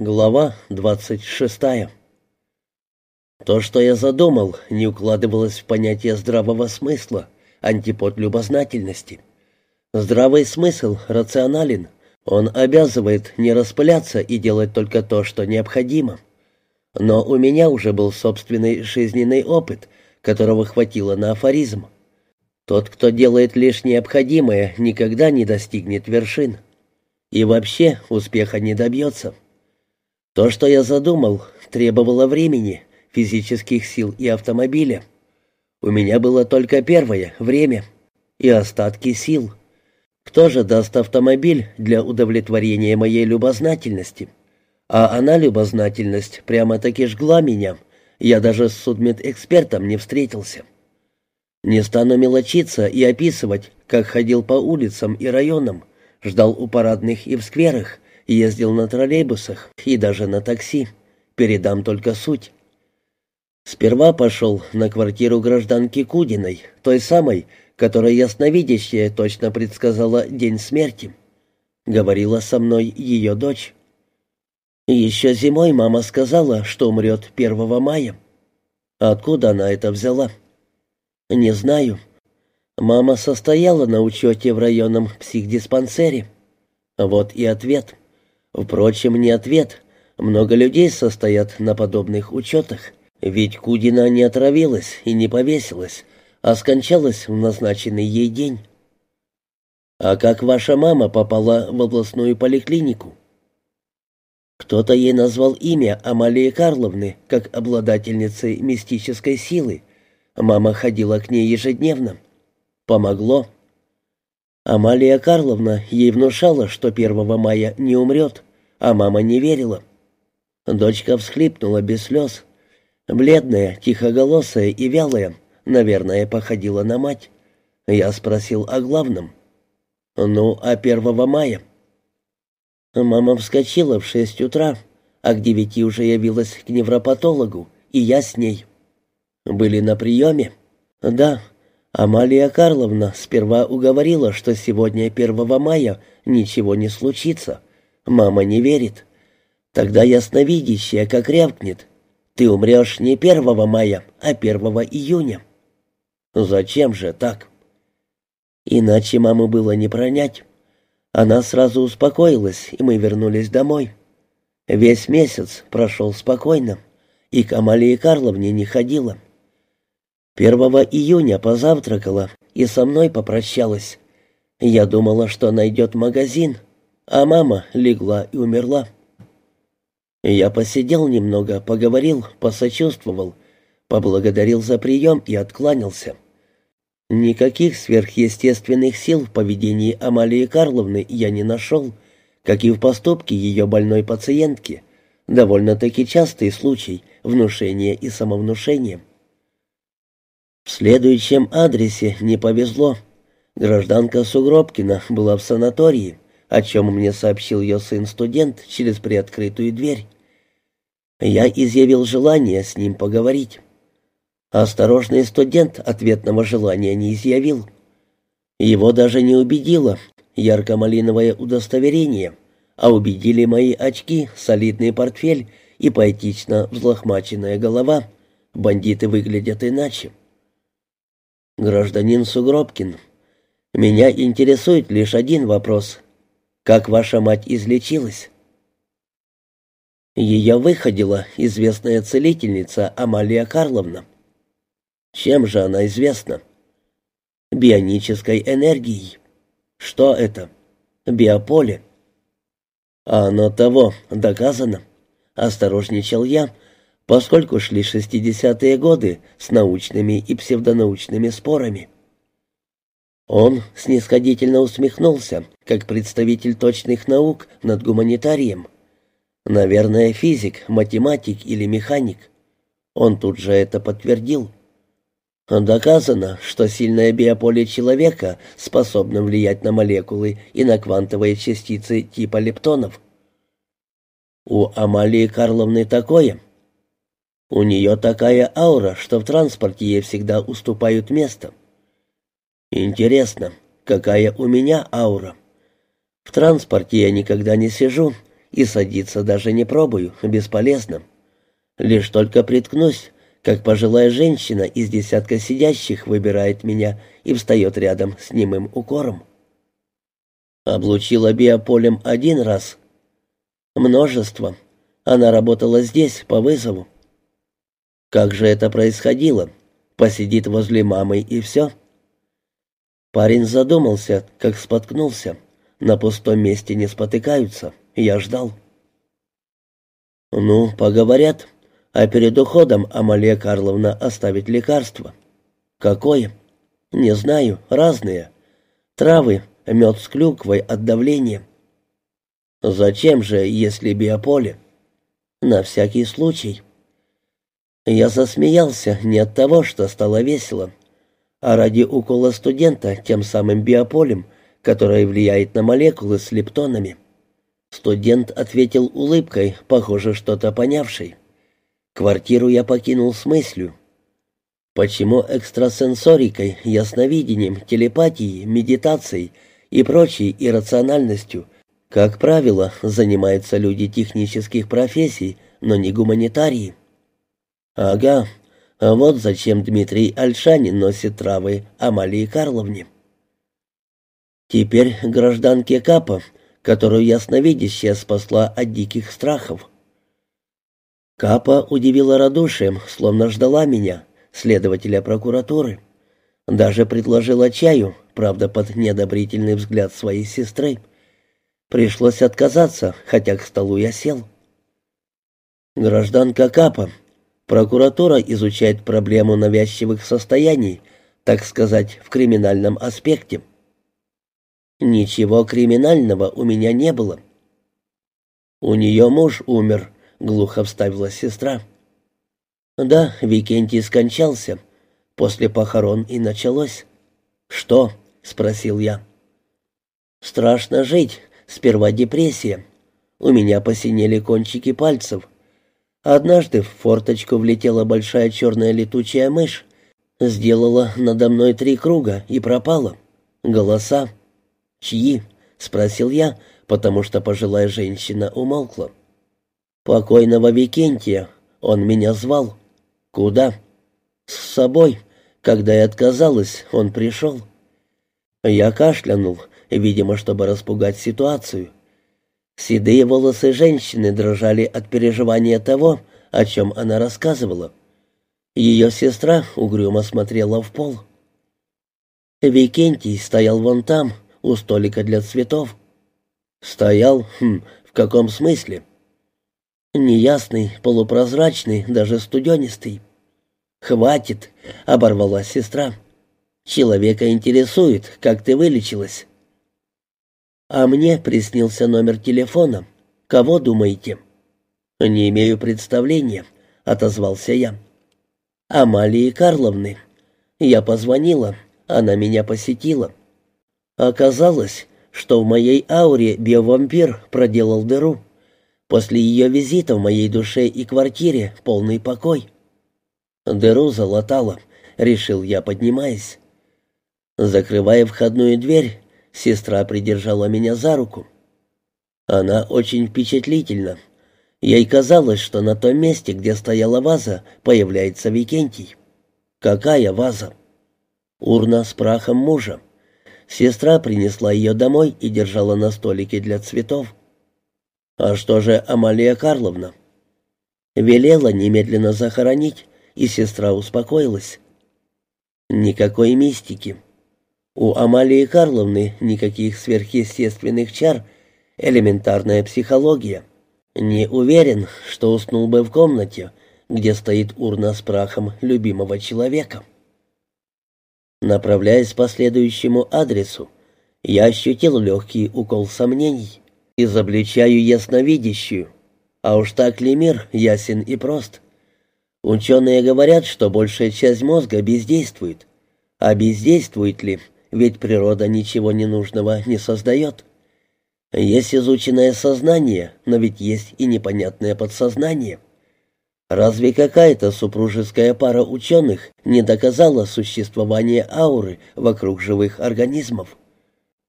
Глава двадцать шестая. То, что я задумал, не укладывалось в понятие здравого смысла, антипод любознательности. Здравый смысл рационален, он обязывает не распыляться и делать только то, что необходимо. Но у меня уже был собственный жизненный опыт, которого хватило на афоризм. Тот, кто делает лишь необходимое, никогда не достигнет вершин. И вообще успеха не добьется. То, что я задумал, требовало времени, физических сил и автомобиля. У меня было только первое — время и остатки сил. Кто же даст автомобиль для удовлетворения моей любознательности? А она, любознательность, прямо-таки жгла меня. Я даже с судмедэкспертом не встретился. Не стану мелочиться и описывать, как ходил по улицам и районам, ждал у парадных и в скверах, Ездил на троллейбусах и даже на такси. Передам только суть. Сперва пошел на квартиру гражданки Кудиной, той самой, которая ясновидящая точно предсказала день смерти. Говорила со мной ее дочь. Еще зимой мама сказала, что умрет 1 мая. Откуда она это взяла? Не знаю. Мама состояла на учете в районном психдиспансере. Вот и ответ. Впрочем, не ответ. Много людей состоят на подобных учетах. Ведь Кудина не отравилась и не повесилась, а скончалась в назначенный ей день. А как ваша мама попала в областную поликлинику? Кто-то ей назвал имя Амалии Карловны как обладательницы мистической силы. Мама ходила к ней ежедневно. Помогло. Амалия Карловна ей внушала, что 1 мая не умрет а мама не верила. Дочка всхлипнула без слез. Бледная, тихоголосая и вялая, наверное, походила на мать. Я спросил о главном. «Ну, а первого мая?» Мама вскочила в шесть утра, а к девяти уже явилась к невропатологу, и я с ней. «Были на приеме?» «Да». Амалия Карловна сперва уговорила, что сегодня, 1 мая, ничего не случится. Мама не верит. Тогда ясновидящая как рявкнет. Ты умрешь не 1 мая, а 1 июня. Зачем же так? Иначе маму было не пронять. Она сразу успокоилась, и мы вернулись домой. Весь месяц прошел спокойно, и к Амалии Карловне не ходила. 1 июня позавтракала и со мной попрощалась. Я думала, что найдет магазин, а мама легла и умерла. Я посидел немного, поговорил, посочувствовал, поблагодарил за прием и откланялся. Никаких сверхъестественных сил в поведении Амалии Карловны я не нашел, как и в поступке ее больной пациентки. Довольно-таки частый случай внушения и самовнушения. В следующем адресе не повезло. Гражданка Сугробкина была в санатории о чем мне сообщил ее сын-студент через приоткрытую дверь. Я изъявил желание с ним поговорить. Осторожный студент ответного желания не изъявил. Его даже не убедило ярко-малиновое удостоверение, а убедили мои очки, солидный портфель и поэтично взлохмаченная голова. Бандиты выглядят иначе. Гражданин Сугробкин, меня интересует лишь один вопрос — как ваша мать излечилась?» Ее выходила известная целительница Амалия Карловна. Чем же она известна? Бионической энергией. Что это? Биополе. А оно того, доказано. Осторожничал я, поскольку шли шестидесятые годы с научными и псевдонаучными спорами. Он снисходительно усмехнулся, как представитель точных наук над гуманитарием. Наверное, физик, математик или механик. Он тут же это подтвердил. Доказано, что сильное биополе человека способно влиять на молекулы и на квантовые частицы типа лептонов. У Амалии Карловны такое. У нее такая аура, что в транспорте ей всегда уступают место. Интересно, какая у меня аура? В транспорте я никогда не сижу, и садиться даже не пробую, бесполезно. Лишь только приткнусь, как пожилая женщина из десятка сидящих выбирает меня и встает рядом с немым укором. Облучила биополем один раз. Множество. Она работала здесь, по вызову. Как же это происходило? Посидит возле мамы и все. Парень задумался, как споткнулся. На пустом месте не спотыкаются. Я ждал. «Ну, поговорят», а перед уходом Амалия Карловна оставит лекарство. Какое? Не знаю, разные. Травы, мед с клюквой от давления. Зачем же, если биополе? На всякий случай. Я засмеялся не от того, что стало весело, а ради укола студента тем самым биополем, которое влияет на молекулы с лептонами. Студент ответил улыбкой, похоже, что-то понявшей. Квартиру я покинул с мыслью. Почему экстрасенсорикой, ясновидением, телепатией, медитацией и прочей иррациональностью, как правило, занимаются люди технических профессий, но не гуманитарии? Ага, вот зачем Дмитрий Альшанин носит травы Амалии Карловне. Теперь гражданке Капа, которую ясновидящая спасла от диких страхов. Капа удивила радушием, словно ждала меня, следователя прокуратуры. Даже предложила чаю, правда, под неодобрительный взгляд своей сестры. Пришлось отказаться, хотя к столу я сел. Гражданка Капа. Прокуратура изучает проблему навязчивых состояний, так сказать, в криминальном аспекте. Ничего криминального у меня не было. У нее муж умер, — глухо вставила сестра. «Да, Викентий скончался. После похорон и началось». «Что?» — спросил я. «Страшно жить. Сперва депрессия. У меня посинели кончики пальцев. Однажды в форточку влетела большая черная летучая мышь, сделала надо мной три круга и пропала. Голоса. «Чьи?» — спросил я, потому что пожилая женщина умолкла. «Покойного Викентия. Он меня звал». «Куда?» «С собой. Когда я отказалась, он пришел». Я кашлянул, видимо, чтобы распугать ситуацию. Седые волосы женщины дрожали от переживания того, о чем она рассказывала. Ее сестра угрюмо смотрела в пол. Викентий стоял вон там, у столика для цветов. Стоял? Хм, в каком смысле? Неясный, полупрозрачный, даже студенистый. «Хватит!» — оборвала сестра. «Человека интересует, как ты вылечилась». «А мне приснился номер телефона. Кого думаете?» «Не имею представления», — отозвался я. «Амалии Карловны. Я позвонила, она меня посетила. Оказалось, что в моей ауре биовампир проделал дыру. После ее визита в моей душе и квартире полный покой. Дыру залатала, решил я, поднимаясь. Закрывая входную дверь, сестра придержала меня за руку. Она очень впечатлительна. Ей казалось, что на том месте, где стояла ваза, появляется Викентий. Какая ваза? Урна с прахом мужа. Сестра принесла ее домой и держала на столике для цветов. А что же Амалия Карловна? Велела немедленно захоронить, и сестра успокоилась. Никакой мистики. У Амалии Карловны никаких сверхъестественных чар, элементарная психология. Не уверен, что уснул бы в комнате, где стоит урна с прахом любимого человека. Направляясь по следующему адресу, я ощутил легкий укол сомнений изобличаю ясновидящую. А уж так ли мир ясен и прост? Ученые говорят, что большая часть мозга бездействует. А бездействует ли? Ведь природа ничего ненужного не создает. Есть изученное сознание, но ведь есть и непонятное подсознание. Разве какая-то супружеская пара ученых не доказала существование ауры вокруг живых организмов?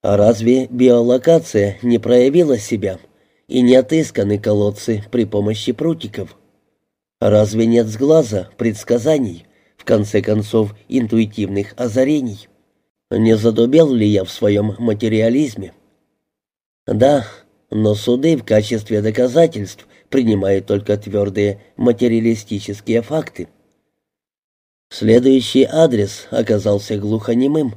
А разве биолокация не проявила себя, и не отысканы колодцы при помощи прутиков. Разве нет с глаза предсказаний, в конце концов интуитивных озарений? Не задубел ли я в своем материализме? Да, но суды в качестве доказательств принимают только твердые материалистические факты. Следующий адрес оказался глухонемым.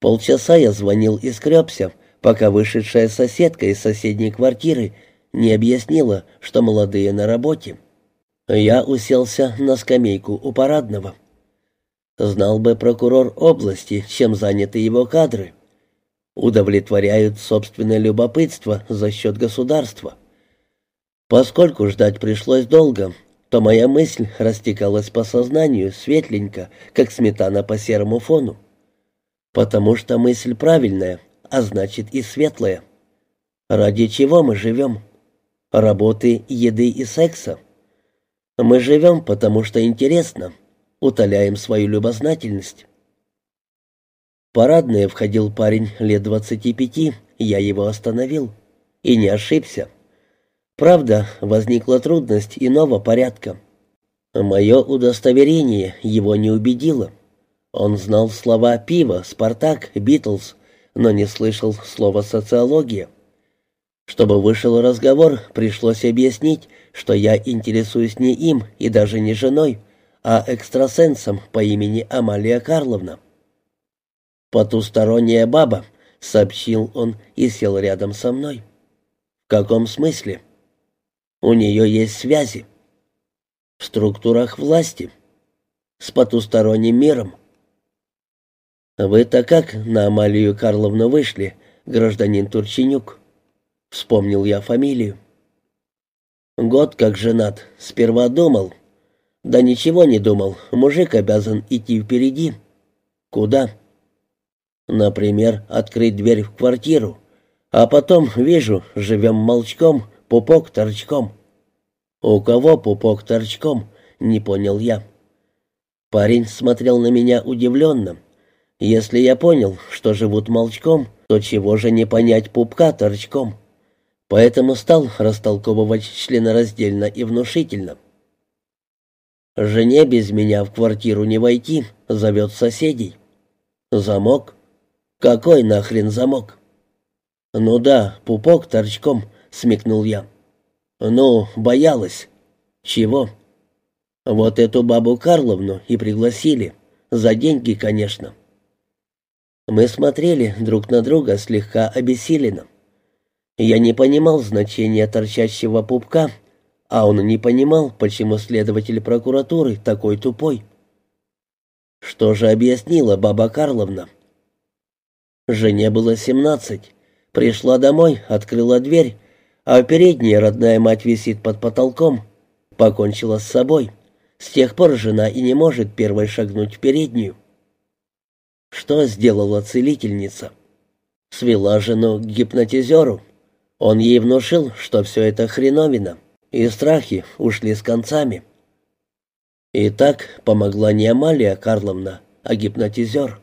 Полчаса я звонил и скребся, пока вышедшая соседка из соседней квартиры не объяснила, что молодые на работе. Я уселся на скамейку у парадного. Знал бы прокурор области, чем заняты его кадры. Удовлетворяют собственное любопытство за счет государства. Поскольку ждать пришлось долго, то моя мысль растекалась по сознанию светленько, как сметана по серому фону. Потому что мысль правильная, а значит и светлая. Ради чего мы живем? Работы, еды и секса. Мы живем, потому что интересно, утоляем свою любознательность. В парадное входил парень лет двадцати пяти, я его остановил. И не ошибся. Правда, возникла трудность иного порядка. Мое удостоверение его не убедило. Он знал слова «пиво», «Спартак», «Битлз», но не слышал слова «социология». Чтобы вышел разговор, пришлось объяснить, что я интересуюсь не им и даже не женой, а экстрасенсом по имени Амалия Карловна. «Потусторонняя баба», — сообщил он и сел рядом со мной. «В каком смысле?» «У нее есть связи». «В структурах власти». «С потусторонним миром». «Вы-то как на Амалию Карловну вышли, гражданин Турченюк?» Вспомнил я фамилию. «Год как женат. Сперва думал». «Да ничего не думал. Мужик обязан идти впереди». «Куда?» «Например, открыть дверь в квартиру. А потом, вижу, живем молчком, пупок торчком». «У кого пупок торчком?» — не понял я. Парень смотрел на меня удивленно. Если я понял, что живут молчком, то чего же не понять пупка торчком? Поэтому стал растолковывать членораздельно и внушительно. «Жене без меня в квартиру не войти, зовет соседей. Замок? Какой нахрен замок?» «Ну да, пупок торчком», — смекнул я. «Ну, боялась». «Чего?» «Вот эту бабу Карловну и пригласили. За деньги, конечно». Мы смотрели друг на друга слегка обессиленно. Я не понимал значения торчащего пупка, а он не понимал, почему следователь прокуратуры такой тупой. Что же объяснила баба Карловна? Жене было семнадцать. Пришла домой, открыла дверь, а в передней родная мать висит под потолком. Покончила с собой. С тех пор жена и не может первой шагнуть в переднюю. Что сделала целительница? Свела жену к гипнотизеру. Он ей внушил, что все это хреновина, и страхи ушли с концами. И так помогла не Амалия Карловна, а гипнотизер.